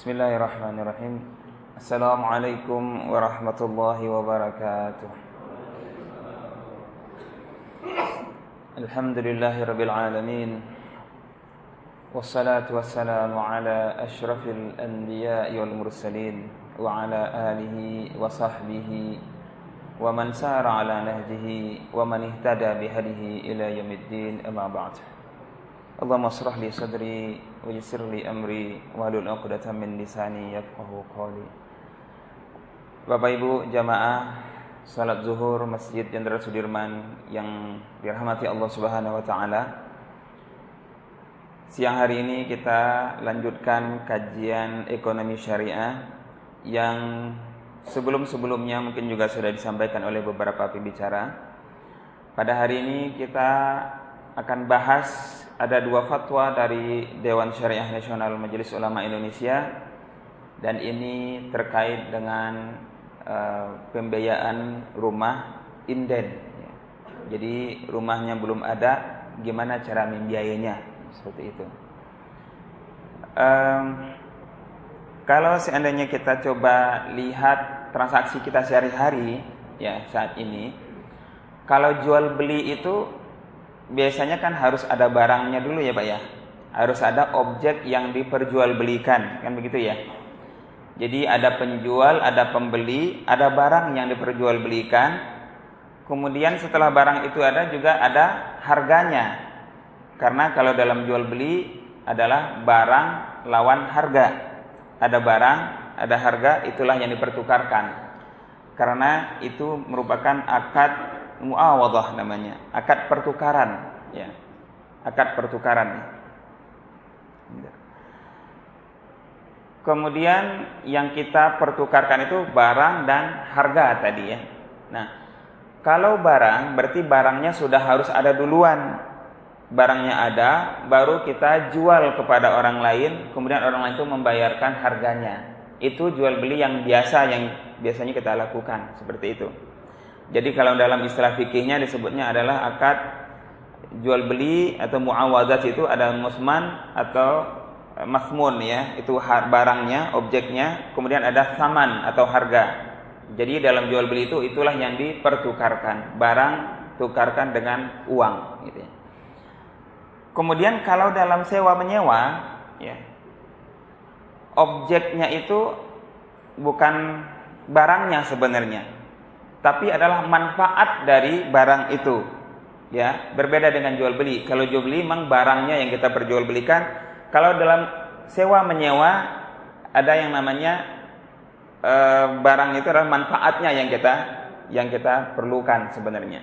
بسم الله الرحمن الرحيم السلام عليكم ورحمة الله وبركاته الحمد لله رب العالمين والصلاة والسلام على أشرف الأنبياء والمرسلين وعلى آله وصحبه ومن سار على نهجه ومن اهتدى بهديه إلى يوم الدين أما بعد Allahumma asrah li sadri wa yassir li amri wa hlul 'uqdatam min lisani yafqahu qawli. Bapak Ibu jamaah salat zuhur Masjid Jenderal Sudirman yang dirahmati Allah Subhanahu wa taala. Siang hari ini kita lanjutkan kajian ekonomi syariah yang sebelum-sebelumnya mungkin juga sudah disampaikan oleh beberapa pembicara. Pada hari ini kita akan bahas ada dua fatwa dari Dewan Syariah Nasional Majelis Ulama Indonesia dan ini terkait dengan uh, pembiayaan rumah inden. Jadi rumahnya belum ada, gimana cara membiayainya seperti itu. Um, kalau seandainya kita coba lihat transaksi kita sehari-hari ya saat ini, kalau jual beli itu biasanya kan harus ada barangnya dulu ya Pak ya. Harus ada objek yang diperjualbelikan, kan begitu ya. Jadi ada penjual, ada pembeli, ada barang yang diperjualbelikan. Kemudian setelah barang itu ada juga ada harganya. Karena kalau dalam jual beli adalah barang lawan harga. Ada barang, ada harga, itulah yang dipertukarkan. Karena itu merupakan akad muawadah namanya, akad pertukaran, ya. Akad pertukaran. Kemudian yang kita pertukarkan itu barang dan harga tadi ya. Nah, kalau barang berarti barangnya sudah harus ada duluan. Barangnya ada, baru kita jual kepada orang lain, kemudian orang lain itu membayarkan harganya. Itu jual beli yang biasa yang biasanya kita lakukan seperti itu. Jadi kalau dalam istilah fikihnya disebutnya adalah akad jual beli atau muawadat itu ada musman atau eh, masmun ya, itu barangnya, objeknya, kemudian ada saman atau harga. Jadi dalam jual beli itu itulah yang dipertukarkan, barang tukarkan dengan uang gitu ya. Kemudian kalau dalam sewa menyewa ya objeknya itu bukan barangnya sebenarnya tapi adalah manfaat dari barang itu. Ya, berbeda dengan jual beli. Kalau jual beli memang barangnya yang kita perjualbelikan. Kalau dalam sewa menyewa ada yang namanya e, barang itu adalah manfaatnya yang kita yang kita perlukan sebenarnya.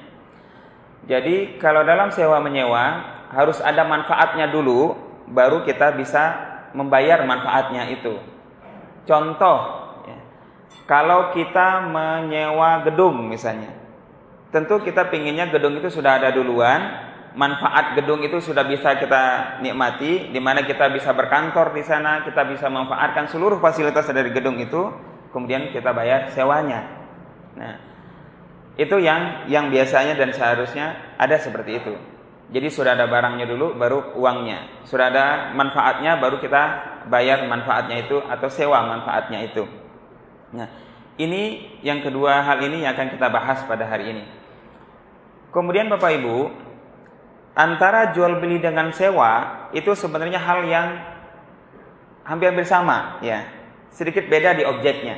Jadi kalau dalam sewa menyewa harus ada manfaatnya dulu baru kita bisa membayar manfaatnya itu. Contoh kalau kita menyewa gedung misalnya, tentu kita pinginnya gedung itu sudah ada duluan, manfaat gedung itu sudah bisa kita nikmati, di mana kita bisa berkantor di sana, kita bisa memanfaatkan seluruh fasilitas dari gedung itu, kemudian kita bayar sewanya. Nah, itu yang yang biasanya dan seharusnya ada seperti itu. Jadi sudah ada barangnya dulu, baru uangnya. Sudah ada manfaatnya, baru kita bayar manfaatnya itu atau sewa manfaatnya itu. Nah, ini yang kedua hal ini yang akan kita bahas pada hari ini. Kemudian Bapak Ibu, antara jual beli dengan sewa itu sebenarnya hal yang hampir-hampir sama, ya. Sedikit beda di objeknya.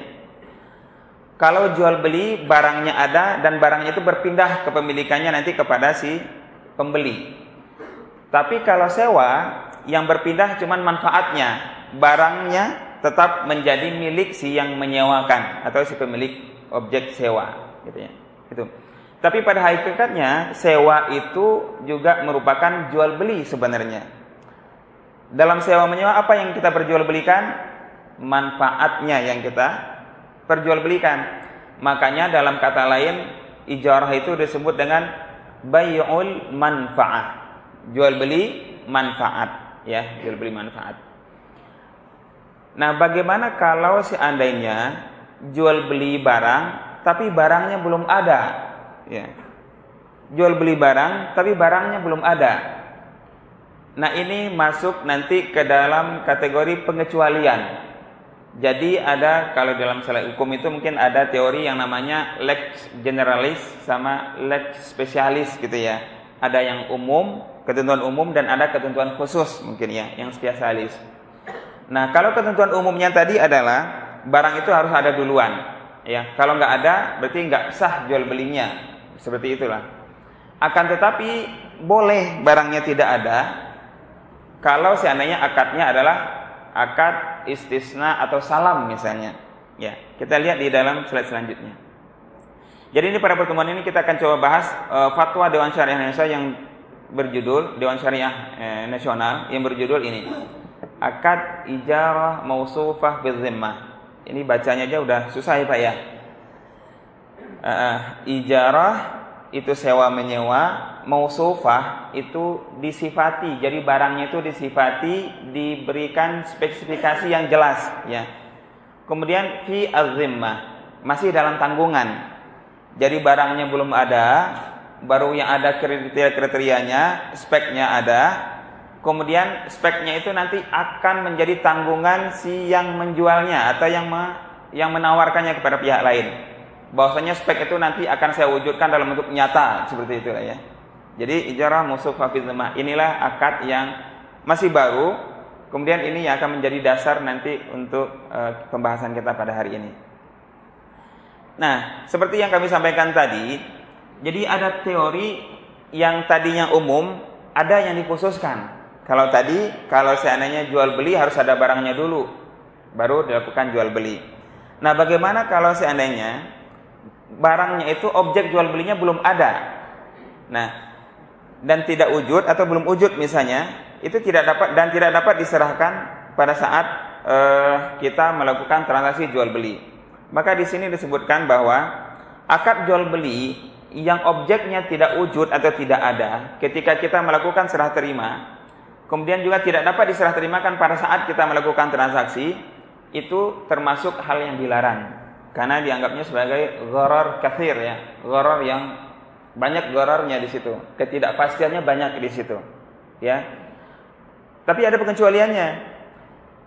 Kalau jual beli barangnya ada dan barangnya itu berpindah kepemilikannya nanti kepada si pembeli. Tapi kalau sewa yang berpindah cuma manfaatnya, barangnya tetap menjadi milik si yang menyewakan atau si pemilik objek sewa gitu ya. Itu. Tapi pada hakikatnya sewa itu juga merupakan jual beli sebenarnya. Dalam sewa menyewa apa yang kita perjualbelikan? Manfaatnya yang kita perjualbelikan. Makanya dalam kata lain ijarah itu disebut dengan bay'ul manfaat. Jual beli manfaat ya, jual beli manfaat. Nah, bagaimana kalau seandainya jual beli barang tapi barangnya belum ada? Ya. Jual beli barang tapi barangnya belum ada. Nah, ini masuk nanti ke dalam kategori pengecualian. Jadi ada kalau dalam masalah hukum itu mungkin ada teori yang namanya lex generalis sama lex spesialis gitu ya. Ada yang umum, ketentuan umum dan ada ketentuan khusus mungkin ya, yang spesialis. Nah, kalau ketentuan umumnya tadi adalah barang itu harus ada duluan. Ya, kalau nggak ada berarti nggak sah jual belinya. Seperti itulah. Akan tetapi boleh barangnya tidak ada kalau seandainya akadnya adalah akad istisna atau salam misalnya. Ya, kita lihat di dalam slide selanjutnya. Jadi ini pada pertemuan ini kita akan coba bahas uh, fatwa Dewan Syariah Indonesia yang berjudul Dewan Syariah eh, Nasional yang berjudul ini akad ijarah mausufah bizimmah ini bacanya aja udah susah ya Pak ya. Uh, ijarah itu sewa menyewa, mausufah itu disifati. Jadi barangnya itu disifati, diberikan spesifikasi yang jelas ya. Kemudian fi azimmah masih dalam tanggungan. Jadi barangnya belum ada, baru yang ada kriteria-kriterianya, speknya ada, kemudian speknya itu nanti akan menjadi tanggungan si yang menjualnya atau yang me, yang menawarkannya kepada pihak lain. Bahwasanya spek itu nanti akan saya wujudkan dalam bentuk nyata seperti itu ya. Jadi ijarah musuh hafizmah inilah akad yang masih baru, kemudian ini yang akan menjadi dasar nanti untuk uh, pembahasan kita pada hari ini. Nah, seperti yang kami sampaikan tadi, jadi ada teori yang tadinya umum, ada yang dikhususkan. Kalau tadi kalau seandainya jual beli harus ada barangnya dulu baru dilakukan jual beli. Nah, bagaimana kalau seandainya barangnya itu objek jual belinya belum ada? Nah, dan tidak wujud atau belum wujud misalnya, itu tidak dapat dan tidak dapat diserahkan pada saat uh, kita melakukan transaksi jual beli. Maka di sini disebutkan bahwa akad jual beli yang objeknya tidak wujud atau tidak ada ketika kita melakukan serah terima kemudian juga tidak dapat diserah terimakan pada saat kita melakukan transaksi, itu termasuk hal yang dilarang. Karena dianggapnya sebagai goror kathir ya, goror yang banyak gorornya di situ, ketidakpastiannya banyak di situ, ya. Tapi ada pengecualiannya.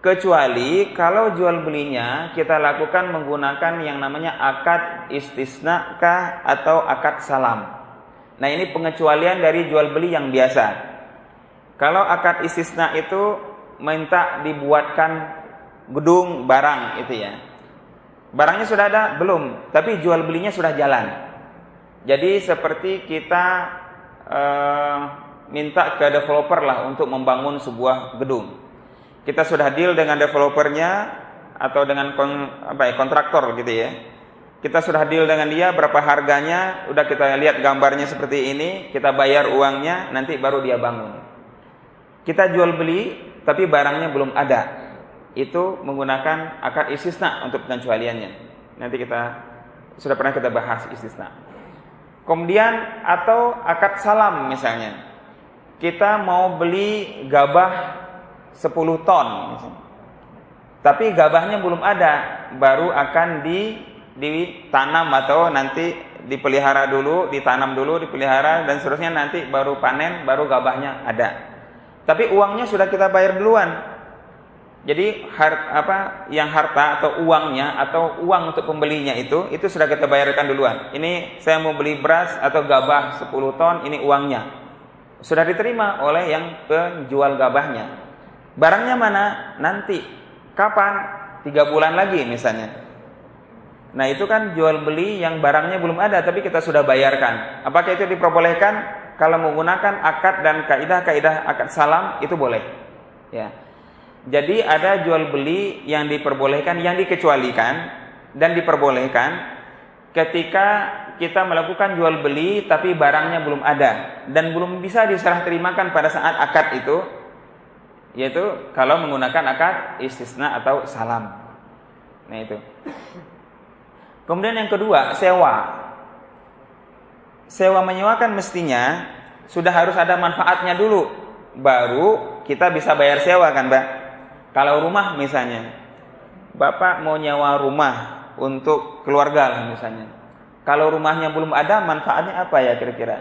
Kecuali kalau jual belinya kita lakukan menggunakan yang namanya akad istisna kah atau akad salam. Nah ini pengecualian dari jual beli yang biasa. Kalau akad istisna itu minta dibuatkan gedung barang itu ya. Barangnya sudah ada? Belum, tapi jual belinya sudah jalan. Jadi seperti kita uh, minta ke developer lah untuk membangun sebuah gedung. Kita sudah deal dengan developernya atau dengan kon, apa ya, kontraktor gitu ya. Kita sudah deal dengan dia berapa harganya, udah kita lihat gambarnya seperti ini, kita bayar uangnya, nanti baru dia bangun. Kita jual beli tapi barangnya belum ada. Itu menggunakan akad istisna untuk pengecualiannya. Nanti kita sudah pernah kita bahas istisna. Kemudian atau akad salam misalnya. Kita mau beli gabah 10 ton misalnya. Tapi gabahnya belum ada, baru akan di ditanam atau nanti dipelihara dulu, ditanam dulu, dipelihara dan seterusnya nanti baru panen, baru gabahnya ada. Tapi uangnya sudah kita bayar duluan. Jadi har, apa yang harta atau uangnya atau uang untuk pembelinya itu itu sudah kita bayarkan duluan. Ini saya mau beli beras atau gabah 10 ton, ini uangnya. Sudah diterima oleh yang penjual gabahnya. Barangnya mana? Nanti. Kapan? Tiga bulan lagi misalnya. Nah itu kan jual beli yang barangnya belum ada tapi kita sudah bayarkan. Apakah itu diperbolehkan? Kalau menggunakan akad dan kaidah-kaidah akad salam itu boleh. Ya. Jadi ada jual beli yang diperbolehkan, yang dikecualikan dan diperbolehkan ketika kita melakukan jual beli tapi barangnya belum ada dan belum bisa diserah terimakan pada saat akad itu yaitu kalau menggunakan akad istisna atau salam. Nah itu. Kemudian yang kedua, sewa sewa menyewakan mestinya sudah harus ada manfaatnya dulu baru kita bisa bayar sewa kan Mbak kalau rumah misalnya Bapak mau nyewa rumah untuk keluarga lah misalnya kalau rumahnya belum ada manfaatnya apa ya kira-kira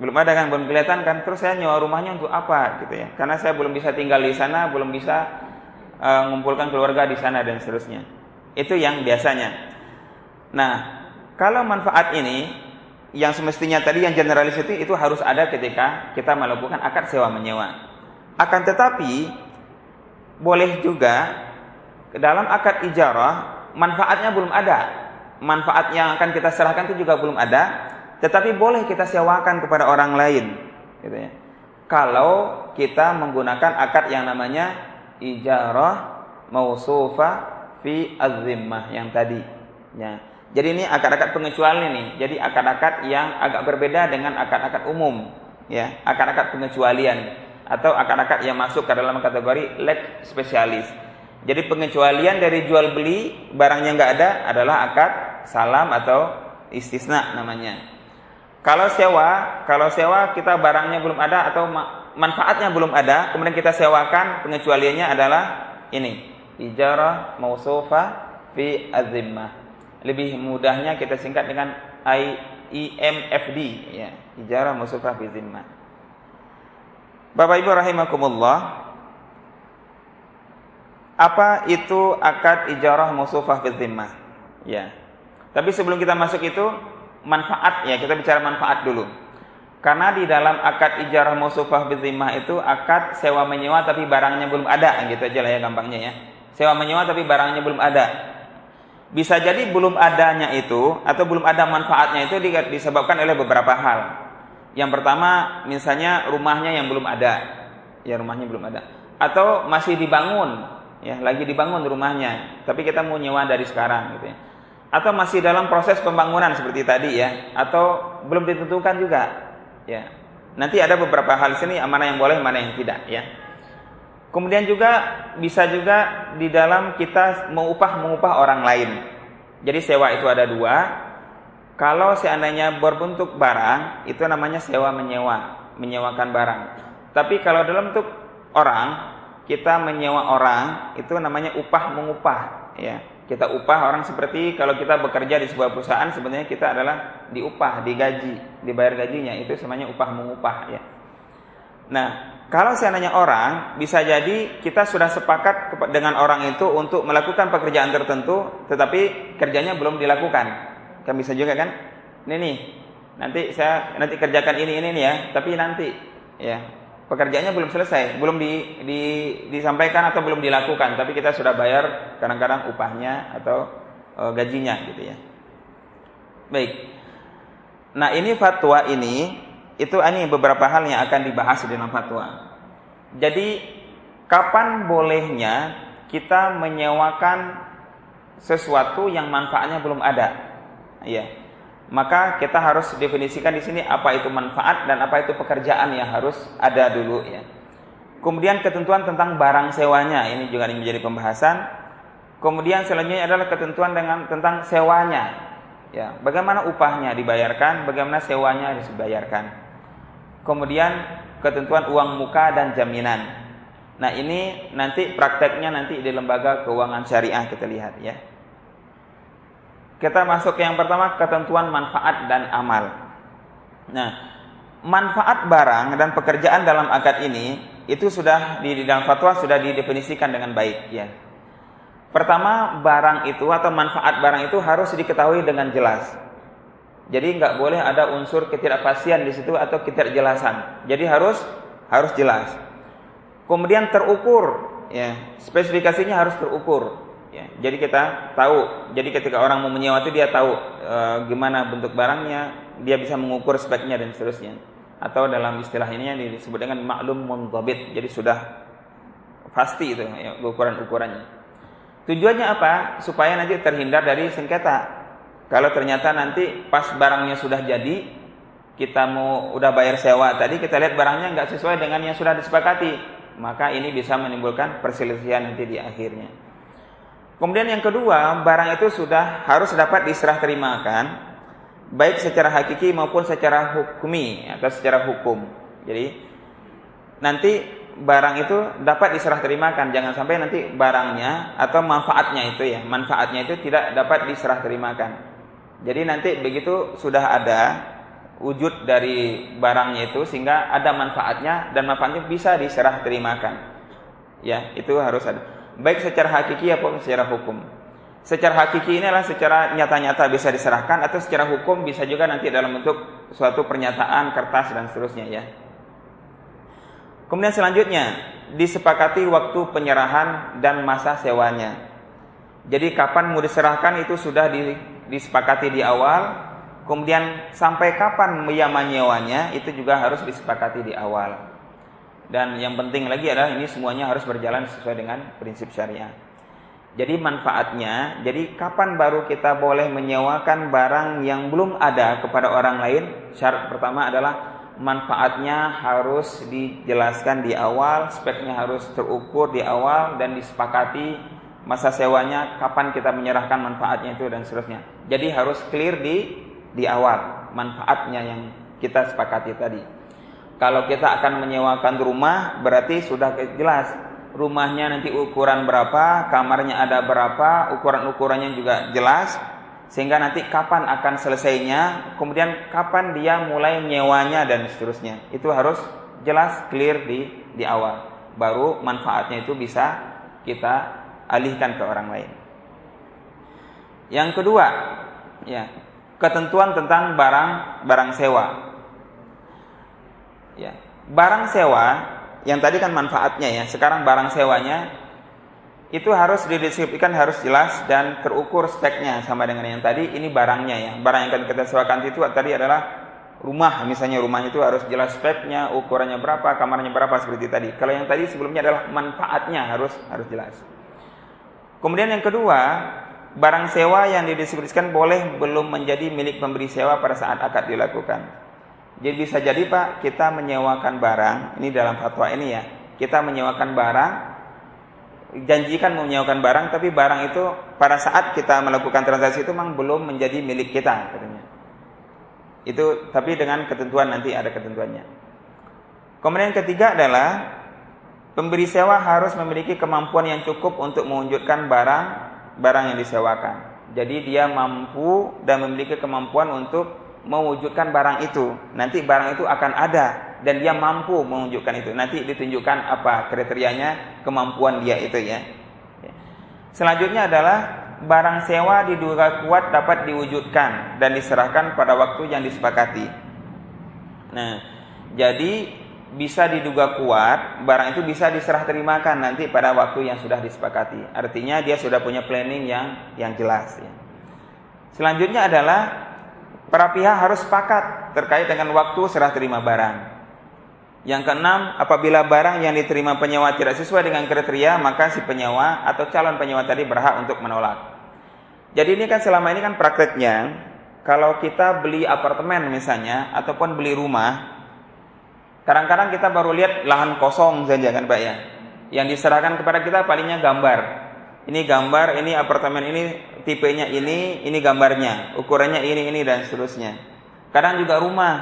belum ada kan belum kelihatan kan terus saya nyewa rumahnya untuk apa gitu ya karena saya belum bisa tinggal di sana belum bisa mengumpulkan keluarga di sana dan seterusnya. Itu yang biasanya. Nah, kalau manfaat ini yang semestinya tadi yang generalis itu itu harus ada ketika kita melakukan akad sewa menyewa. Akan tetapi boleh juga dalam akad ijarah manfaatnya belum ada. Manfaat yang akan kita serahkan itu juga belum ada, tetapi boleh kita sewakan kepada orang lain, gitu ya. Kalau kita menggunakan akad yang namanya ijarah mausufa fi azimmah yang tadi, ya. Jadi ini akad-akad pengecualian nih. Jadi akad-akad yang agak berbeda dengan akad-akad umum, ya. Akad-akad pengecualian atau akad-akad yang masuk ke dalam kategori leg spesialis. Jadi pengecualian dari jual beli barangnya nggak ada adalah akad salam atau istisna namanya. Kalau sewa, kalau sewa kita barangnya belum ada atau manfaatnya belum ada, kemudian kita sewakan, pengecualiannya adalah ini, ijarah mausufa fi azimmah lebih mudahnya kita singkat dengan IMFD ya, ijarah musafah fi zimmah. Bapak Ibu rahimakumullah, apa itu akad ijarah musafah fi zimmah? Ya. Tapi sebelum kita masuk itu manfaat ya, kita bicara manfaat dulu. Karena di dalam akad ijarah musafah fi zimmah itu akad sewa menyewa tapi barangnya belum ada, gitu aja lah ya gampangnya ya. Sewa menyewa tapi barangnya belum ada bisa jadi belum adanya itu atau belum ada manfaatnya itu disebabkan oleh beberapa hal. Yang pertama, misalnya rumahnya yang belum ada, ya rumahnya belum ada, atau masih dibangun, ya lagi dibangun rumahnya, tapi kita mau nyewa dari sekarang, gitu ya. Atau masih dalam proses pembangunan seperti tadi ya, atau belum ditentukan juga, ya. Nanti ada beberapa hal sini mana yang boleh, mana yang tidak, ya. Kemudian juga bisa juga di dalam kita mengupah mengupah orang lain. Jadi sewa itu ada dua. Kalau seandainya berbentuk barang itu namanya sewa menyewa, menyewakan barang. Tapi kalau dalam bentuk orang kita menyewa orang itu namanya upah mengupah ya. Kita upah orang seperti kalau kita bekerja di sebuah perusahaan sebenarnya kita adalah diupah, digaji, dibayar gajinya itu semuanya upah mengupah ya. Nah, kalau seandainya orang bisa jadi kita sudah sepakat dengan orang itu untuk melakukan pekerjaan tertentu, tetapi kerjanya belum dilakukan. Kan bisa juga kan? Ini nih, nanti saya nanti kerjakan ini ini nih ya, tapi nanti ya pekerjaannya belum selesai, belum di, di, disampaikan atau belum dilakukan, tapi kita sudah bayar kadang-kadang upahnya atau e, gajinya gitu ya. Baik. Nah ini fatwa ini itu ini beberapa hal yang akan dibahas di dalam fatwa. Jadi kapan bolehnya kita menyewakan sesuatu yang manfaatnya belum ada? Ya. Maka kita harus definisikan di sini apa itu manfaat dan apa itu pekerjaan yang harus ada dulu ya. Kemudian ketentuan tentang barang sewanya ini juga menjadi pembahasan. Kemudian selanjutnya adalah ketentuan dengan tentang sewanya. Ya, bagaimana upahnya dibayarkan, bagaimana sewanya dibayarkan. Kemudian ketentuan uang muka dan jaminan. Nah ini nanti prakteknya nanti di lembaga keuangan syariah kita lihat ya. Kita masuk ke yang pertama ketentuan manfaat dan amal. Nah manfaat barang dan pekerjaan dalam akad ini itu sudah di, dalam fatwa sudah didefinisikan dengan baik ya. Pertama barang itu atau manfaat barang itu harus diketahui dengan jelas. Jadi nggak boleh ada unsur ketidakpastian di situ atau ketidakjelasan. Jadi harus harus jelas. Kemudian terukur, ya spesifikasinya harus terukur. Ya, jadi kita tahu. Jadi ketika orang mau menyewa itu dia tahu e, gimana bentuk barangnya, dia bisa mengukur speknya dan seterusnya. Atau dalam istilah ini yang disebut dengan maklum muntabit. Jadi sudah pasti itu ya, ukuran-ukurannya. Tujuannya apa? Supaya nanti terhindar dari sengketa kalau ternyata nanti pas barangnya sudah jadi, kita mau udah bayar sewa tadi, kita lihat barangnya nggak sesuai dengan yang sudah disepakati, maka ini bisa menimbulkan perselisihan nanti di akhirnya. Kemudian yang kedua, barang itu sudah harus dapat diserah terimakan, baik secara hakiki maupun secara hukumi atau secara hukum. Jadi nanti barang itu dapat diserah terimakan, jangan sampai nanti barangnya atau manfaatnya itu ya, manfaatnya itu tidak dapat diserah terimakan. Jadi nanti begitu sudah ada wujud dari barangnya itu sehingga ada manfaatnya dan manfaatnya bisa diserah terimakan. Ya, itu harus ada. baik secara hakiki ataupun secara hukum. Secara hakiki ini adalah secara nyata-nyata bisa diserahkan atau secara hukum bisa juga nanti dalam bentuk suatu pernyataan kertas dan seterusnya ya. Kemudian selanjutnya disepakati waktu penyerahan dan masa sewanya. Jadi kapan mau diserahkan itu sudah disepakati di awal. Kemudian sampai kapan ia itu juga harus disepakati di awal. Dan yang penting lagi adalah ini semuanya harus berjalan sesuai dengan prinsip syariah. Jadi manfaatnya, jadi kapan baru kita boleh menyewakan barang yang belum ada kepada orang lain? Syarat pertama adalah manfaatnya harus dijelaskan di awal, speknya harus terukur di awal dan disepakati masa sewanya kapan kita menyerahkan manfaatnya itu dan seterusnya. Jadi harus clear di di awal manfaatnya yang kita sepakati tadi. Kalau kita akan menyewakan rumah berarti sudah jelas rumahnya nanti ukuran berapa, kamarnya ada berapa, ukuran-ukurannya juga jelas sehingga nanti kapan akan selesainya, kemudian kapan dia mulai nyewanya dan seterusnya. Itu harus jelas clear di di awal. Baru manfaatnya itu bisa kita alihkan ke orang lain. Yang kedua, ya, ketentuan tentang barang barang sewa. Ya. Barang sewa yang tadi kan manfaatnya ya, sekarang barang sewanya itu harus dideskripsikan harus jelas dan terukur speknya sama dengan yang tadi ini barangnya ya. Barang yang akan kita sewakan itu tadi adalah rumah misalnya rumahnya itu harus jelas speknya, ukurannya berapa, kamarnya berapa seperti tadi. Kalau yang tadi sebelumnya adalah manfaatnya harus harus jelas. Kemudian yang kedua, barang sewa yang dideskripsikan boleh belum menjadi milik pemberi sewa pada saat akad dilakukan. Jadi bisa jadi Pak, kita menyewakan barang, ini dalam fatwa ini ya. Kita menyewakan barang, janjikan menyewakan barang, tapi barang itu pada saat kita melakukan transaksi itu memang belum menjadi milik kita katanya. Itu tapi dengan ketentuan nanti ada ketentuannya. Kemudian yang ketiga adalah pemberi sewa harus memiliki kemampuan yang cukup untuk mewujudkan barang barang yang disewakan. Jadi dia mampu dan memiliki kemampuan untuk mewujudkan barang itu. Nanti barang itu akan ada dan dia mampu mewujudkan itu. Nanti ditunjukkan apa kriterianya, kemampuan dia itu ya. Selanjutnya adalah barang sewa diduga kuat dapat diwujudkan dan diserahkan pada waktu yang disepakati. Nah, jadi bisa diduga kuat, barang itu bisa diserah terimakan nanti pada waktu yang sudah disepakati. Artinya dia sudah punya planning yang yang jelas ya. Selanjutnya adalah Para pihak harus sepakat terkait dengan waktu serah terima barang. Yang keenam, apabila barang yang diterima penyewa tidak sesuai dengan kriteria, maka si penyewa atau calon penyewa tadi berhak untuk menolak. Jadi ini kan selama ini kan prakteknya, kalau kita beli apartemen misalnya, ataupun beli rumah, kadang-kadang kita baru lihat lahan kosong saja kan Pak ya. Yang diserahkan kepada kita palingnya gambar ini gambar, ini apartemen ini tipenya ini, ini gambarnya, ukurannya ini ini dan seterusnya. Kadang juga rumah,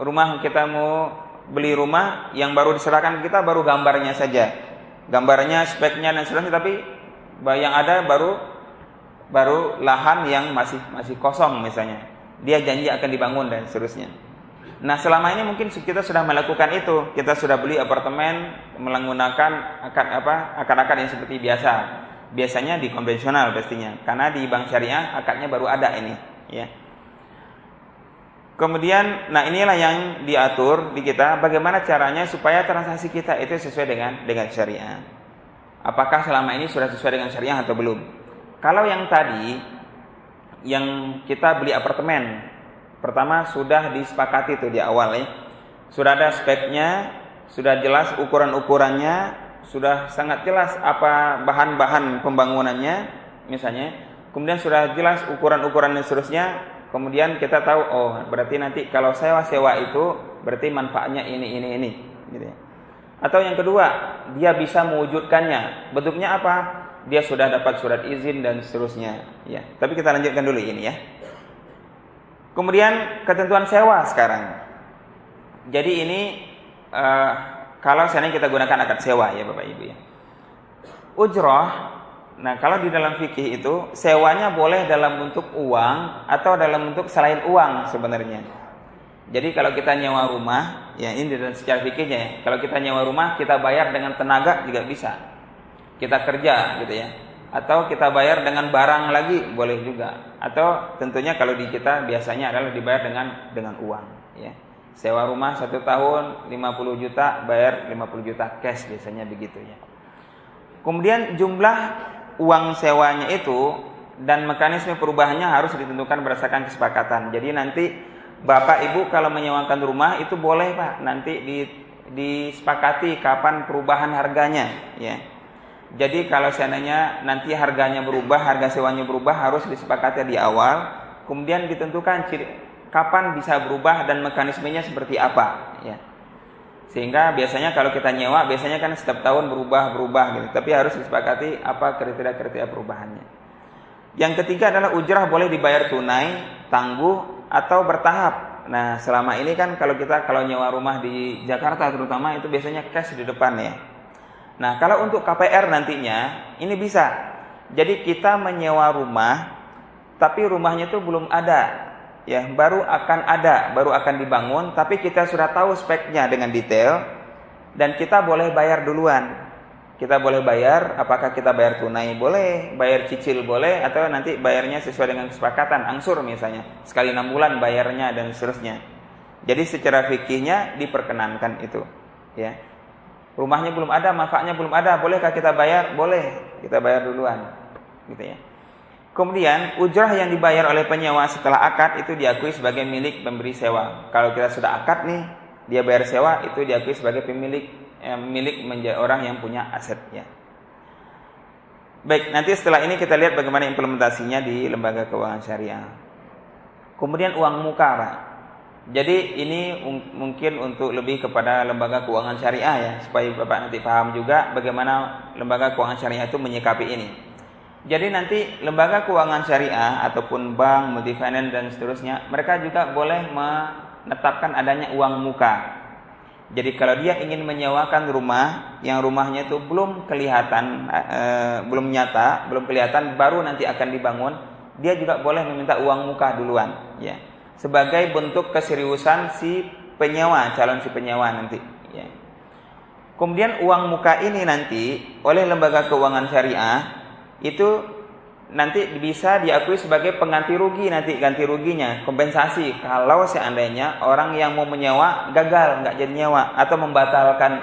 rumah kita mau beli rumah yang baru diserahkan kita baru gambarnya saja, gambarnya, speknya dan seterusnya, tapi yang ada baru baru lahan yang masih masih kosong misalnya. Dia janji akan dibangun dan seterusnya. Nah selama ini mungkin kita sudah melakukan itu, kita sudah beli apartemen menggunakan akad apa akad-akad yang seperti biasa. Biasanya di konvensional pastinya karena di bank syariah akadnya baru ada ini ya. Kemudian nah inilah yang diatur di kita bagaimana caranya supaya transaksi kita itu sesuai dengan dengan syariah. Apakah selama ini sudah sesuai dengan syariah atau belum? Kalau yang tadi yang kita beli apartemen pertama sudah disepakati itu di awal ya. Sudah ada speknya sudah jelas ukuran-ukurannya sudah sangat jelas apa bahan-bahan pembangunannya misalnya. Kemudian sudah jelas ukuran-ukuran dan seterusnya. Kemudian kita tahu oh berarti nanti kalau sewa-sewa itu berarti manfaatnya ini ini ini gitu ya. atau yang kedua dia bisa mewujudkannya. Bentuknya apa? Dia sudah dapat surat izin dan seterusnya ya. Tapi kita lanjutkan dulu ini ya kemudian ketentuan sewa sekarang jadi ini uh, kalau seandainya kita gunakan akad sewa ya Bapak Ibu ya. Ujroh, nah kalau di dalam fikih itu sewanya boleh dalam bentuk uang atau dalam bentuk selain uang sebenarnya. Jadi kalau kita nyewa rumah, ya ini dalam secara fikihnya ya. Kalau kita nyewa rumah, kita bayar dengan tenaga juga bisa. kita kerja gitu ya. Atau kita bayar dengan barang lagi boleh juga. Atau tentunya kalau di kita biasanya adalah dibayar dengan dengan uang ya. Sewa rumah satu tahun 50 juta bayar 50 juta cash biasanya begitu ya. Kemudian jumlah uang sewanya itu dan mekanisme perubahannya harus ditentukan berdasarkan kesepakatan. Jadi nanti Bapak Ibu kalau menyewakan rumah itu boleh Pak nanti di disepakati kapan perubahan harganya ya. Jadi kalau seandainya nanti harganya berubah, harga sewanya berubah harus disepakati di awal, kemudian ditentukan ciri, kapan bisa berubah dan mekanismenya seperti apa ya. Sehingga biasanya kalau kita nyewa biasanya kan setiap tahun berubah-berubah gitu, tapi harus disepakati apa kriteria-kriteria perubahannya. Yang ketiga adalah ujrah boleh dibayar tunai, tangguh atau bertahap Nah, selama ini kan kalau kita kalau nyewa rumah di Jakarta terutama itu biasanya cash di depan ya. Nah, kalau untuk KPR nantinya ini bisa. Jadi kita menyewa rumah tapi rumahnya itu belum ada. Ya, baru akan ada, baru akan dibangun, tapi kita sudah tahu speknya dengan detail dan kita boleh bayar duluan. Kita boleh bayar, apakah kita bayar tunai boleh, bayar cicil boleh, atau nanti bayarnya sesuai dengan kesepakatan, angsur misalnya, sekali enam bulan bayarnya dan seterusnya. Jadi secara fikihnya diperkenankan itu, ya. Rumahnya belum ada, manfaatnya belum ada, bolehkah kita bayar? Boleh, kita bayar duluan, gitu ya. Kemudian ujrah yang dibayar oleh penyewa setelah akad itu diakui sebagai milik pemberi sewa. Kalau kita sudah akad nih, dia bayar sewa itu diakui sebagai pemilik yang milik menjadi orang yang punya asetnya. Baik, nanti setelah ini kita lihat bagaimana implementasinya di lembaga keuangan syariah. Kemudian uang muka, Pak. Jadi ini mungkin untuk lebih kepada lembaga keuangan syariah ya, supaya Bapak nanti paham juga bagaimana lembaga keuangan syariah itu menyikapi ini. Jadi nanti lembaga keuangan syariah ataupun bank, multifinance dan seterusnya, mereka juga boleh menetapkan adanya uang muka jadi kalau dia ingin menyewakan rumah yang rumahnya itu belum kelihatan, e, belum nyata, belum kelihatan, baru nanti akan dibangun, dia juga boleh meminta uang muka duluan, ya, sebagai bentuk keseriusan si penyewa, calon si penyewa nanti. Ya. Kemudian uang muka ini nanti oleh lembaga keuangan syariah itu nanti bisa diakui sebagai pengganti rugi nanti ganti ruginya kompensasi kalau seandainya orang yang mau menyewa gagal nggak jadi nyewa atau membatalkan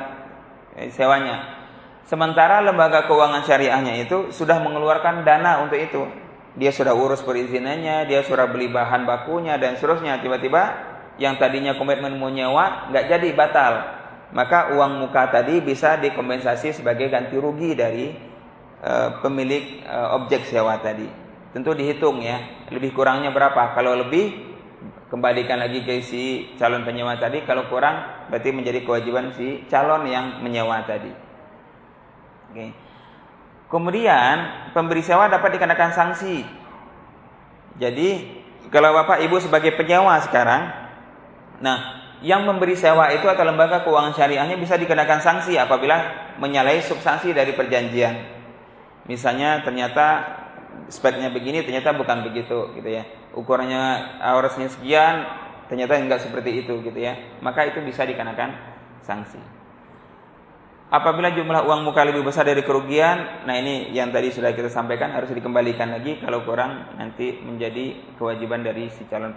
eh, sewanya sementara lembaga keuangan syariahnya itu sudah mengeluarkan dana untuk itu dia sudah urus perizinannya dia sudah beli bahan bakunya dan seterusnya tiba-tiba yang tadinya komitmen mau nyewa nggak jadi batal maka uang muka tadi bisa dikompensasi sebagai ganti rugi dari Eh, pemilik uh, objek sewa tadi. Tentu dihitung ya, lebih kurangnya berapa. Kalau lebih kembalikan lagi ke si calon penyewa tadi, kalau kurang berarti menjadi kewajiban si calon yang menyewa tadi. Oke. Kemudian pemberi sewa dapat dikenakan sanksi. Jadi kalau Bapak Ibu sebagai penyewa sekarang, nah yang memberi sewa itu atau lembaga keuangan syariahnya bisa dikenakan sanksi apabila menyalahi substansi dari perjanjian. Misalnya ternyata speknya begini ternyata bukan begitu gitu ya. Ukurannya aurasnya sekian ternyata enggak seperti itu gitu ya. Maka itu bisa dikenakan sanksi. Apabila jumlah uang muka lebih besar dari kerugian, nah ini yang tadi sudah kita sampaikan harus dikembalikan lagi kalau kurang nanti menjadi kewajiban dari si calon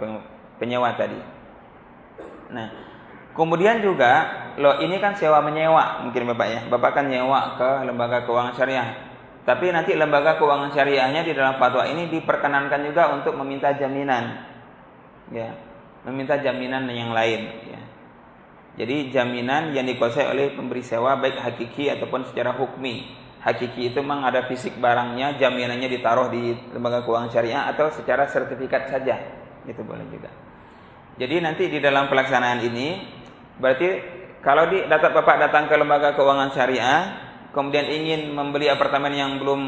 penyewa tadi. Nah, kemudian juga lo ini kan sewa menyewa mungkin Bapak ya. Bapak kan nyewa ke lembaga keuangan syariah. Tapi nanti lembaga keuangan syariahnya di dalam fatwa ini diperkenankan juga untuk meminta jaminan, ya, meminta jaminan yang lain. Ya. Jadi jaminan yang dikuasai oleh pemberi sewa baik hakiki ataupun secara hukmi. Hakiki itu memang ada fisik barangnya, jaminannya ditaruh di lembaga keuangan syariah atau secara sertifikat saja, itu boleh juga. Jadi nanti di dalam pelaksanaan ini, berarti kalau di data bapak datang ke lembaga keuangan syariah, kemudian ingin membeli apartemen yang belum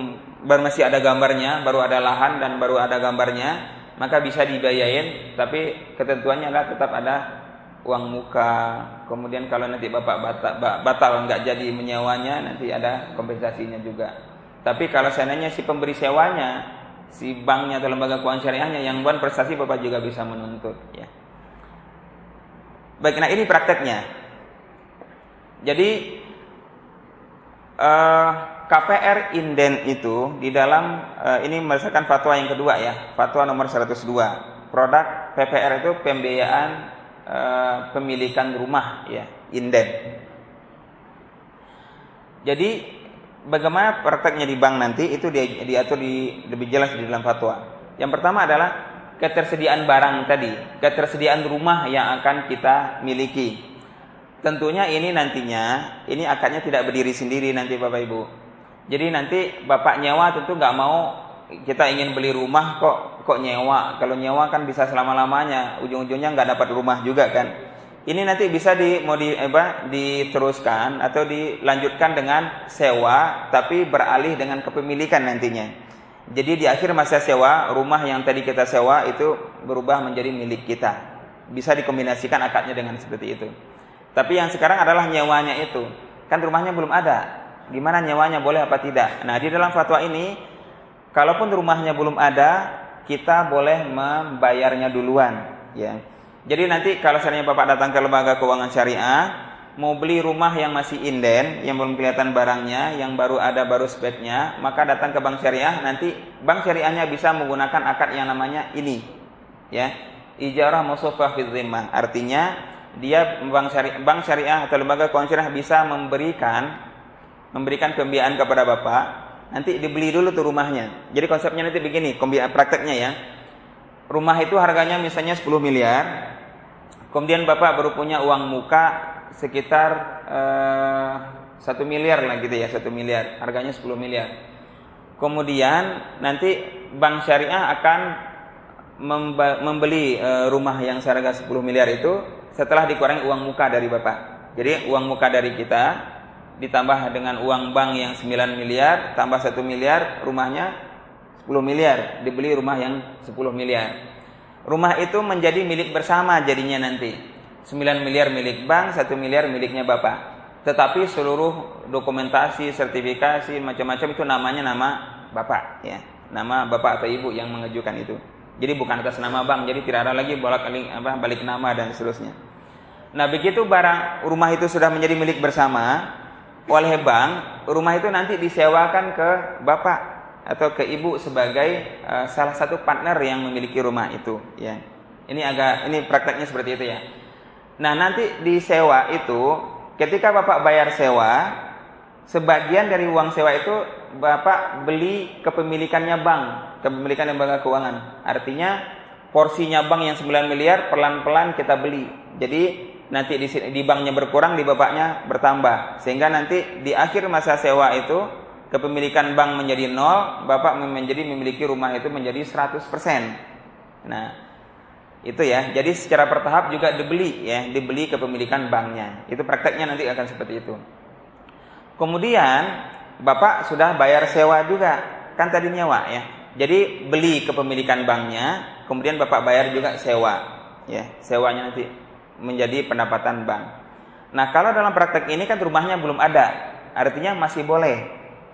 baru masih ada gambarnya, baru ada lahan dan baru ada gambarnya, maka bisa dibayain, tapi ketentuannya adalah tetap ada uang muka. Kemudian kalau nanti bapak batal, batal nggak jadi menyewanya, nanti ada kompensasinya juga. Tapi kalau seandainya si pemberi sewanya, si banknya atau lembaga keuangan syariahnya yang buat prestasi bapak juga bisa menuntut. Ya. Baik, nah ini prakteknya. Jadi uh, KPR inden itu di dalam uh, ini berdasarkan fatwa yang kedua ya, fatwa nomor 102. Produk PPR itu pembiayaan uh, pemilikan rumah ya, inden. Jadi bagaimana prakteknya di bank nanti itu diatur di lebih jelas di dalam fatwa. Yang pertama adalah ketersediaan barang tadi, ketersediaan rumah yang akan kita miliki. Tentunya ini nantinya ini akadnya tidak berdiri sendiri nanti Bapak Ibu. Jadi nanti bapak nyewa tentu nggak mau kita ingin beli rumah kok kok nyewa. Kalau nyewa kan bisa selama lamanya, ujung-ujungnya nggak dapat rumah juga kan. Ini nanti bisa di mau di apa, diteruskan atau dilanjutkan dengan sewa, tapi beralih dengan kepemilikan nantinya. Jadi di akhir masa sewa, rumah yang tadi kita sewa itu berubah menjadi milik kita. Bisa dikombinasikan akadnya dengan seperti itu. Tapi yang sekarang adalah nyewanya itu. Kan rumahnya belum ada. Gimana nyewanya boleh apa tidak? Nah, di dalam fatwa ini kalaupun rumahnya belum ada, kita boleh membayarnya duluan, ya. Jadi nanti kalau seandainya Bapak datang ke lembaga keuangan syariah, mau beli rumah yang masih inden, yang belum kelihatan barangnya, yang baru ada baru speknya, maka datang ke bank syariah, nanti bank syariahnya bisa menggunakan akad yang namanya ini, ya. Ijarah musafah fi Artinya dia bank syariah, bank syariah atau lembaga keuangan syariah bisa memberikan memberikan pembiayaan kepada bapak, nanti dibeli dulu tuh rumahnya. Jadi konsepnya nanti begini, prakteknya ya. Rumah itu harganya misalnya 10 miliar, kemudian bapak baru punya uang muka sekitar eh, satu miliar lah gitu ya, satu miliar, harganya 10 miliar. Kemudian nanti bank syariah akan membeli e, rumah yang seharga 10 miliar itu setelah dikurangi uang muka dari bapak. Jadi uang muka dari kita ditambah dengan uang bank yang 9 miliar tambah 1 miliar rumahnya 10 miliar. Dibeli rumah yang 10 miliar. Rumah itu menjadi milik bersama jadinya nanti. 9 miliar milik bank 1 miliar miliknya bapak. Tetapi seluruh dokumentasi sertifikasi macam-macam itu namanya nama bapak ya. Nama bapak atau ibu yang mengajukan itu. Jadi bukan atas nama bank jadi tidak ada lagi bolak balik balik nama dan seterusnya. Nah begitu barang rumah itu sudah menjadi milik bersama oleh bank, rumah itu nanti disewakan ke bapak atau ke ibu sebagai uh, salah satu partner yang memiliki rumah itu, ya. Ini agak ini prakteknya seperti itu ya. Nah, nanti di sewa itu ketika Bapak bayar sewa, sebagian dari uang sewa itu Bapak beli kepemilikannya bank, kepemilikan lembaga keuangan. Artinya porsinya bank yang 9 miliar pelan-pelan kita beli. Jadi nanti di, di banknya berkurang, di bapaknya bertambah. Sehingga nanti di akhir masa sewa itu kepemilikan bank menjadi nol, bapak menjadi memiliki rumah itu menjadi 100%. Nah, itu ya. Jadi secara bertahap juga dibeli ya, dibeli kepemilikan banknya. Itu prakteknya nanti akan seperti itu. Kemudian bapak sudah bayar sewa juga, kan tadi nyewa ya. Jadi beli kepemilikan banknya, kemudian bapak bayar juga sewa, ya sewanya nanti menjadi pendapatan bank. Nah, kalau dalam praktek ini kan rumahnya belum ada, artinya masih boleh.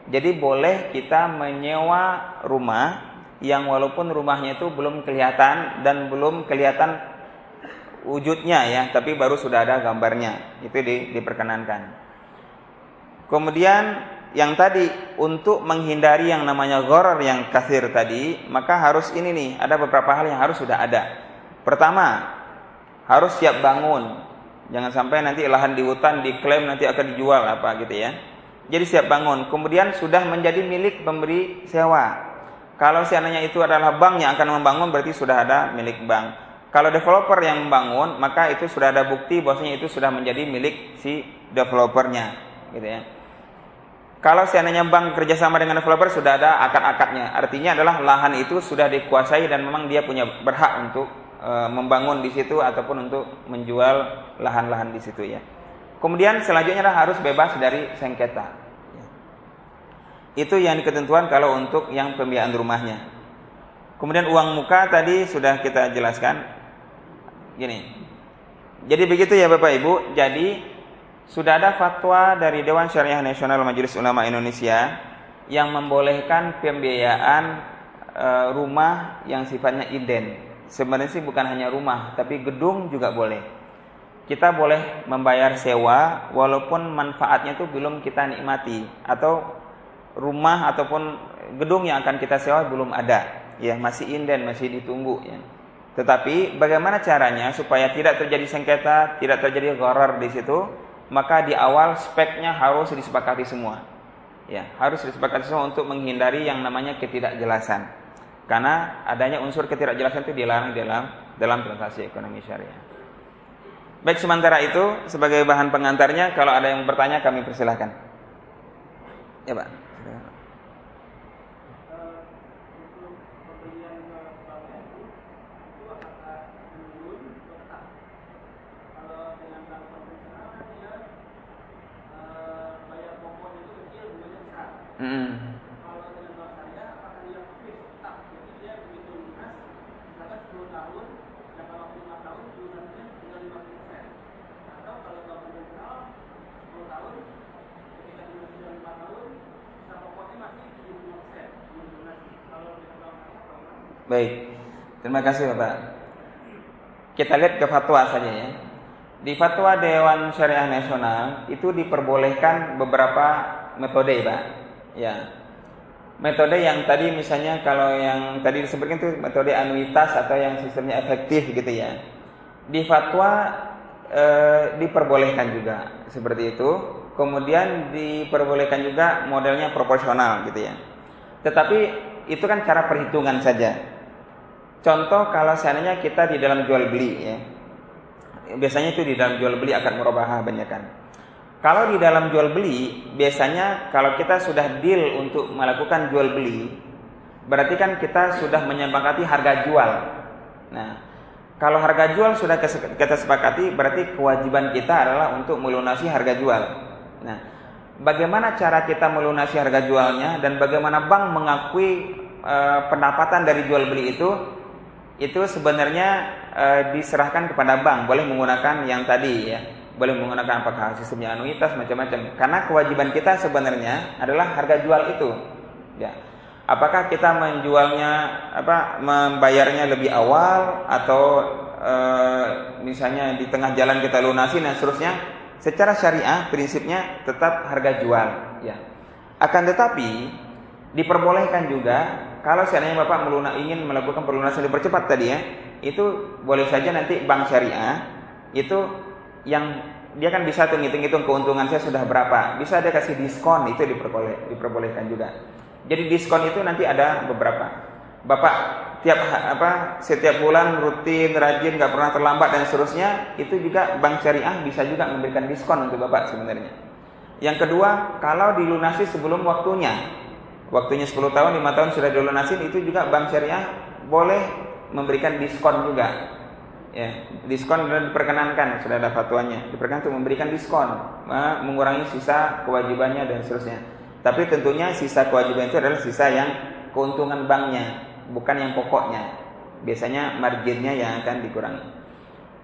Jadi boleh kita menyewa rumah yang walaupun rumahnya itu belum kelihatan dan belum kelihatan wujudnya ya, tapi baru sudah ada gambarnya. Itu di, diperkenankan. Kemudian yang tadi untuk menghindari yang namanya goror yang kasir tadi, maka harus ini nih, ada beberapa hal yang harus sudah ada. Pertama, harus siap bangun. Jangan sampai nanti lahan di hutan diklaim nanti akan dijual apa gitu ya. Jadi siap bangun. Kemudian sudah menjadi milik pemberi sewa. Kalau seandainya itu adalah bank yang akan membangun berarti sudah ada milik bank. Kalau developer yang membangun maka itu sudah ada bukti bahwasanya itu sudah menjadi milik si developernya gitu ya. Kalau seandainya bank kerjasama dengan developer sudah ada akad-akadnya, artinya adalah lahan itu sudah dikuasai dan memang dia punya berhak untuk e, membangun di situ ataupun untuk menjual lahan-lahan di situ ya. Kemudian selanjutnya adalah harus bebas dari sengketa. Itu yang ketentuan kalau untuk yang pembiayaan rumahnya. Kemudian uang muka tadi sudah kita jelaskan. Gini. Jadi begitu ya Bapak Ibu. Jadi sudah ada fatwa dari Dewan Syariah Nasional Majelis Ulama Indonesia yang membolehkan pembiayaan e, rumah yang sifatnya inden sebenarnya sih bukan hanya rumah, tapi gedung juga boleh. Kita boleh membayar sewa walaupun manfaatnya itu belum kita nikmati atau rumah ataupun gedung yang akan kita sewa belum ada, ya masih inden, masih ditunggu ya. Tetapi bagaimana caranya supaya tidak terjadi sengketa, tidak terjadi gharar di situ? Maka di awal speknya harus disepakati semua. Ya, harus disepakati semua untuk menghindari yang namanya ketidakjelasan. Karena adanya unsur ketidakjelasan itu dilarang dalam dalam transaksi ekonomi syariah. Baik sementara itu sebagai bahan pengantarnya kalau ada yang bertanya kami persilahkan. Ya, Pak. Baik. Terima kasih Bapak. Kita lihat ke fatwa saja ya. Di fatwa Dewan Syariah Nasional itu diperbolehkan beberapa metode, Pak. Ya. Metode yang tadi misalnya kalau yang tadi disebutkan itu metode anuitas atau yang sistemnya efektif gitu ya. Di fatwa e, diperbolehkan juga seperti itu. Kemudian diperbolehkan juga modelnya proporsional gitu ya. Tetapi itu kan cara perhitungan saja. Contoh kalau seandainya kita di dalam jual beli ya. Biasanya itu di dalam jual beli akan merubah banyak kan. Kalau di dalam jual beli, biasanya kalau kita sudah deal untuk melakukan jual beli, berarti kan kita sudah menyepakati harga jual. Nah, kalau harga jual sudah kita sepakati, berarti kewajiban kita adalah untuk melunasi harga jual. Nah, bagaimana cara kita melunasi harga jualnya dan bagaimana bank mengakui e, pendapatan dari jual beli itu itu sebenarnya e, diserahkan kepada bank. Boleh menggunakan yang tadi ya. Boleh menggunakan apakah sistemnya anuitas macam-macam. Karena kewajiban kita sebenarnya adalah harga jual itu ya. Apakah kita menjualnya apa membayarnya lebih awal atau e, misalnya di tengah jalan kita lunasi dan seterusnya secara syariah prinsipnya tetap harga jual ya. Akan tetapi diperbolehkan juga kalau seandainya Bapak meluna, ingin melakukan pelunasan dipercepat tadi ya, itu boleh saja nanti bank syariah itu yang dia kan bisa tuh ngitung-ngitung keuntungan saya sudah berapa. Bisa dia kasih diskon itu diperboleh, diperbolehkan juga. Jadi diskon itu nanti ada beberapa. Bapak tiap apa setiap bulan rutin rajin nggak pernah terlambat dan seterusnya itu juga bank syariah bisa juga memberikan diskon untuk bapak sebenarnya. Yang kedua kalau dilunasi sebelum waktunya waktunya 10 tahun, 5 tahun sudah dilunasin itu juga bank syariah boleh memberikan diskon juga. Ya, diskon sudah diperkenankan, sudah ada fatwanya. Diperkenankan untuk memberikan diskon, mengurangi sisa kewajibannya dan seterusnya. Tapi tentunya sisa kewajiban itu adalah sisa yang keuntungan banknya, bukan yang pokoknya. Biasanya marginnya yang akan dikurangi.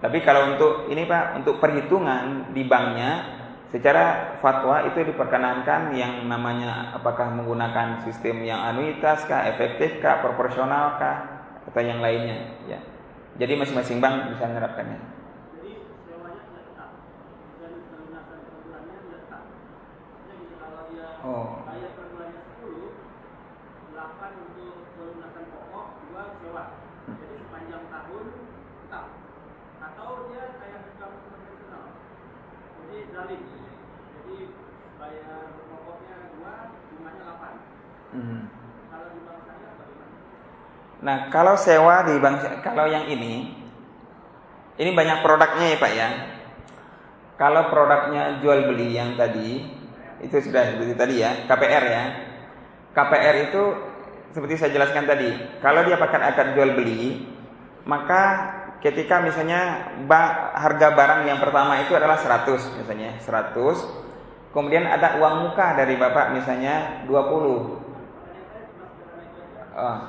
Tapi kalau untuk ini Pak, untuk perhitungan di banknya Secara fatwa itu diperkenankan yang namanya apakah menggunakan sistem yang anuitas kah, efektif kah, proporsional kah, atau yang lainnya. Ya. Jadi masing-masing bank bisa menerapkannya. Oh. Jadi sepanjang tahun tetap. Atau dia kayak konvensional. Jadi zalim bayar pokoknya dua, bunganya delapan. Hmm. Kalau di bank saya bagaimana? Nah, kalau sewa di bank kalau yang ini ini banyak produknya ya Pak ya. Kalau produknya jual beli yang tadi itu sudah seperti tadi ya, KPR ya. KPR itu seperti saya jelaskan tadi, kalau dia pakai akad jual beli, maka ketika misalnya harga barang yang pertama itu adalah 100 misalnya, 100 Kemudian ada uang muka dari Bapak misalnya 20. Oh.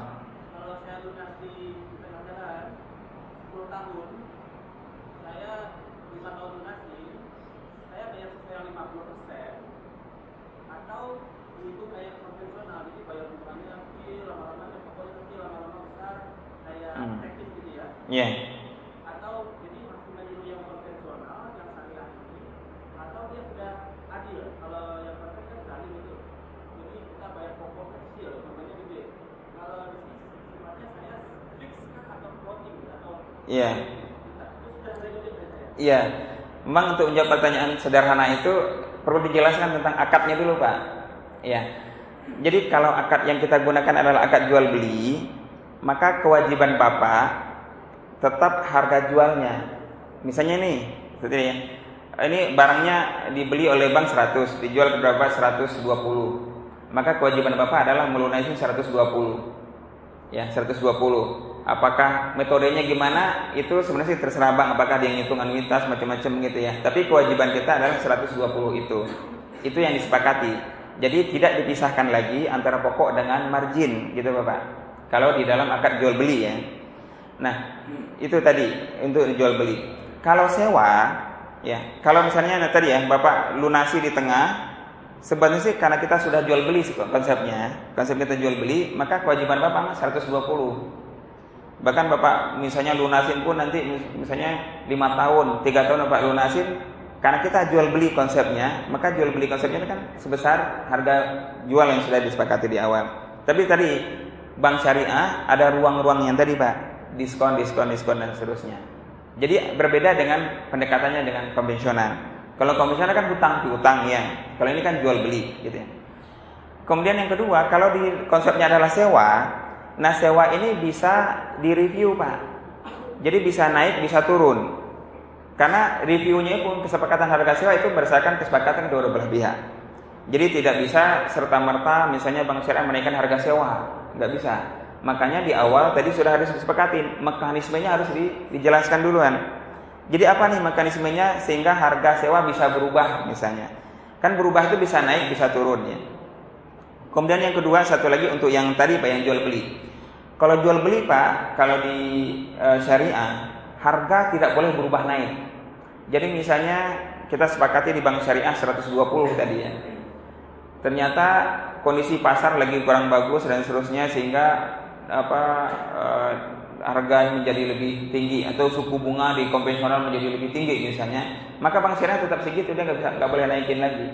Ya. Yeah. Atau jadi maksudnya dulu yang konvensional yang syariah ini atau dia sudah adil kalau yang konven kan zalim itu. Jadi kita bayar pokok kecil, namanya gede. Kalau di sini sifatnya saya fix kan atau floating atau Iya. Yeah. Ya? Iya. Yeah. Memang untuk menjawab pertanyaan sederhana itu perlu dijelaskan tentang akadnya dulu, Pak. Ya. Jadi kalau akad yang kita gunakan adalah akad jual beli, maka kewajiban Bapak tetap harga jualnya. Misalnya nih, seperti ini ya. Ini barangnya dibeli oleh bank 100, dijual ke berapa? 120. Maka kewajiban Bapak adalah melunasi 120. Ya, 120 apakah metodenya gimana itu sebenarnya terserah bang apakah dia ngitung anuitas macam-macam gitu ya tapi kewajiban kita adalah 120 itu itu yang disepakati jadi tidak dipisahkan lagi antara pokok dengan margin gitu bapak kalau di dalam akad jual beli ya nah itu tadi untuk jual beli. Kalau sewa ya kalau misalnya nah, tadi ya bapak lunasi di tengah sebenarnya sih karena kita sudah jual beli konsepnya konsep kita jual beli maka kewajiban bapak 120 Bahkan Bapak misalnya lunasin pun nanti misalnya lima tahun, tiga tahun Bapak lunasin, karena kita jual beli konsepnya, maka jual beli konsepnya kan sebesar harga jual yang sudah disepakati di awal. Tapi tadi bank syariah ada ruang-ruang yang tadi Pak, diskon, diskon, diskon dan seterusnya. Jadi berbeda dengan pendekatannya dengan konvensional. Kalau konvensional kan hutang piutang ya. Kalau ini kan jual beli gitu ya. Kemudian yang kedua, kalau di konsepnya adalah sewa, Nah sewa ini bisa direview pak. Jadi bisa naik bisa turun. Karena reviewnya pun kesepakatan harga sewa itu berdasarkan kesepakatan kedua belah pihak. Jadi tidak bisa serta merta misalnya bank syariah menaikkan harga sewa, nggak bisa. Makanya di awal tadi sudah harus disepakati mekanismenya harus di, dijelaskan duluan. Jadi apa nih mekanismenya sehingga harga sewa bisa berubah misalnya. Kan berubah itu bisa naik bisa turun ya. Kemudian yang kedua satu lagi untuk yang tadi Pak yang jual beli. Kalau jual beli Pak, kalau di e, syariah harga tidak boleh berubah naik. Jadi misalnya kita sepakati di bank syariah 120 tadi ya. Ternyata kondisi pasar lagi kurang bagus dan seterusnya sehingga apa e, harga menjadi lebih tinggi atau suku bunga di konvensional menjadi lebih tinggi misalnya, maka bank tetap segitu dia nggak bisa nggak boleh naikin lagi.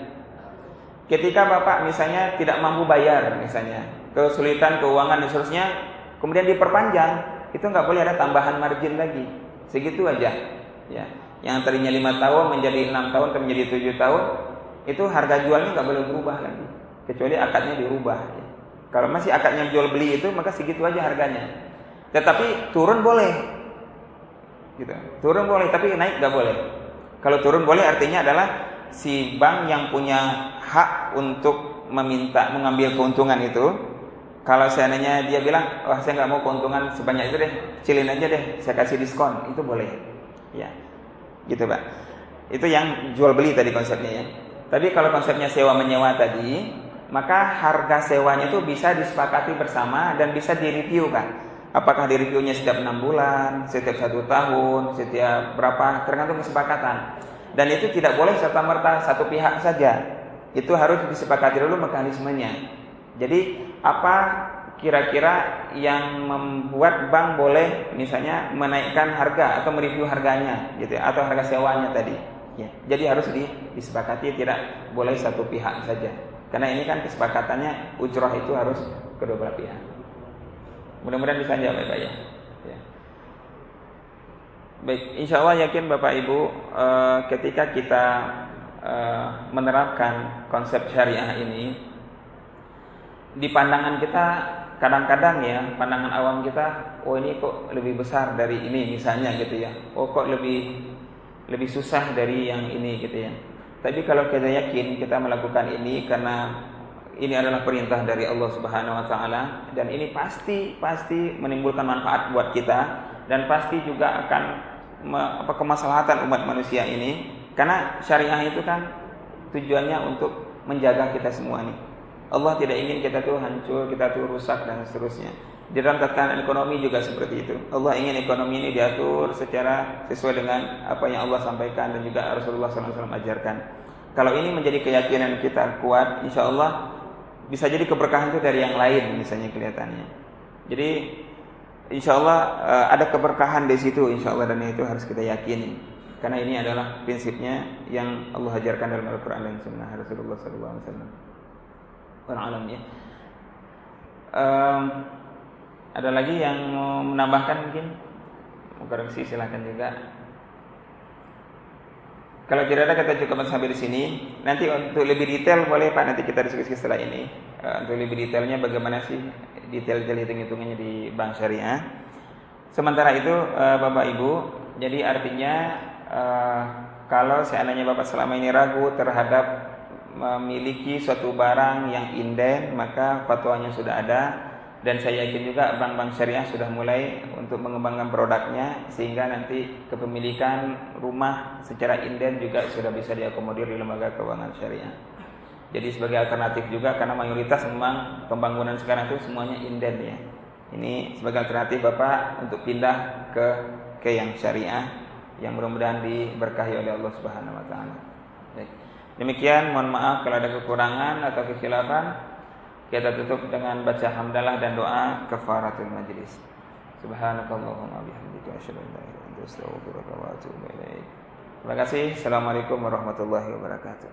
Ketika Bapak misalnya tidak mampu bayar misalnya, kesulitan keuangan dan seterusnya, kemudian diperpanjang, itu nggak boleh ada tambahan margin lagi. Segitu aja. Ya. Yang tadinya lima tahun menjadi enam tahun atau menjadi tujuh tahun, itu harga jualnya nggak boleh berubah lagi. Kecuali akadnya dirubah. Ya. Kalau masih akadnya jual beli itu, maka segitu aja harganya. Tetapi turun boleh. Gitu. Turun boleh, tapi naik nggak boleh. Kalau turun boleh artinya adalah si bank yang punya hak untuk meminta mengambil keuntungan itu kalau seandainya dia bilang wah saya nggak mau keuntungan sebanyak itu deh cilin aja deh saya kasih diskon itu boleh ya gitu pak itu yang jual beli tadi konsepnya ya tapi kalau konsepnya sewa menyewa tadi maka harga sewanya itu bisa disepakati bersama dan bisa direview kan apakah direviewnya setiap enam bulan setiap satu tahun setiap berapa tergantung kesepakatan dan itu tidak boleh serta merta satu pihak saja. Itu harus disepakati dulu mekanismenya. Jadi apa kira-kira yang membuat bank boleh misalnya menaikkan harga atau mereview harganya gitu ya, atau harga sewanya tadi. Ya, jadi harus disepakati tidak boleh satu pihak saja. Karena ini kan kesepakatannya ujrah itu harus kedua belah pihak. Mudah-mudahan bisa jawab ya Pak ya. Baik, insya Allah yakin Bapak Ibu uh, ketika kita uh, menerapkan konsep syariah ini di pandangan kita kadang-kadang ya pandangan awam kita oh ini kok lebih besar dari ini misalnya gitu ya oh kok lebih lebih susah dari yang ini gitu ya tapi kalau kita yakin kita melakukan ini karena ini adalah perintah dari Allah Subhanahu wa taala dan ini pasti pasti menimbulkan manfaat buat kita dan pasti juga akan apa kemaslahatan umat manusia ini karena syariah itu kan tujuannya untuk menjaga kita semua nih. Allah tidak ingin kita tuh hancur, kita tuh rusak dan seterusnya. Di dalam tatanan ekonomi juga seperti itu. Allah ingin ekonomi ini diatur secara sesuai dengan apa yang Allah sampaikan dan juga Rasulullah SAW ajarkan. Kalau ini menjadi keyakinan kita kuat, insya Allah bisa jadi keberkahan itu dari yang lain misalnya kelihatannya. Jadi insya Allah uh, ada keberkahan di situ insya Allah dan itu harus kita yakini karena ini adalah prinsipnya yang Allah ajarkan dalam Al-Quran dan Sunnah Rasulullah SAW. Orang alam ya. Um, ada lagi yang mau menambahkan mungkin koreksi silahkan juga. Kalau tidak ada kita cukup sampai di sini. Nanti untuk lebih detail boleh Pak nanti kita diskusi setelah ini. Uh, untuk lebih detailnya bagaimana sih detail-detail hitung-hitungannya di bank syariah. Sementara itu uh, Bapak Ibu, jadi artinya uh, kalau seandainya Bapak selama ini ragu terhadap memiliki suatu barang yang inden, maka fatwanya sudah ada dan saya yakin juga bank-bank syariah sudah mulai untuk mengembangkan produknya sehingga nanti kepemilikan rumah secara inden juga sudah bisa diakomodir di lembaga keuangan syariah. Jadi sebagai alternatif juga karena mayoritas memang pembangunan sekarang itu semuanya inden ya. Ini sebagai alternatif Bapak untuk pindah ke ke yang syariah yang mudah-mudahan diberkahi oleh Allah Subhanahu wa taala. Demikian mohon maaf kalau ada kekurangan atau kesilapan. Kita tutup dengan baca hamdalah dan doa kafaratul majlis. Subhanakallahumma bihamdika asyhadu an la ilaha illa anta astaghfiruka wa atubu ilaik. Terima kasih. Assalamualaikum warahmatullahi wabarakatuh.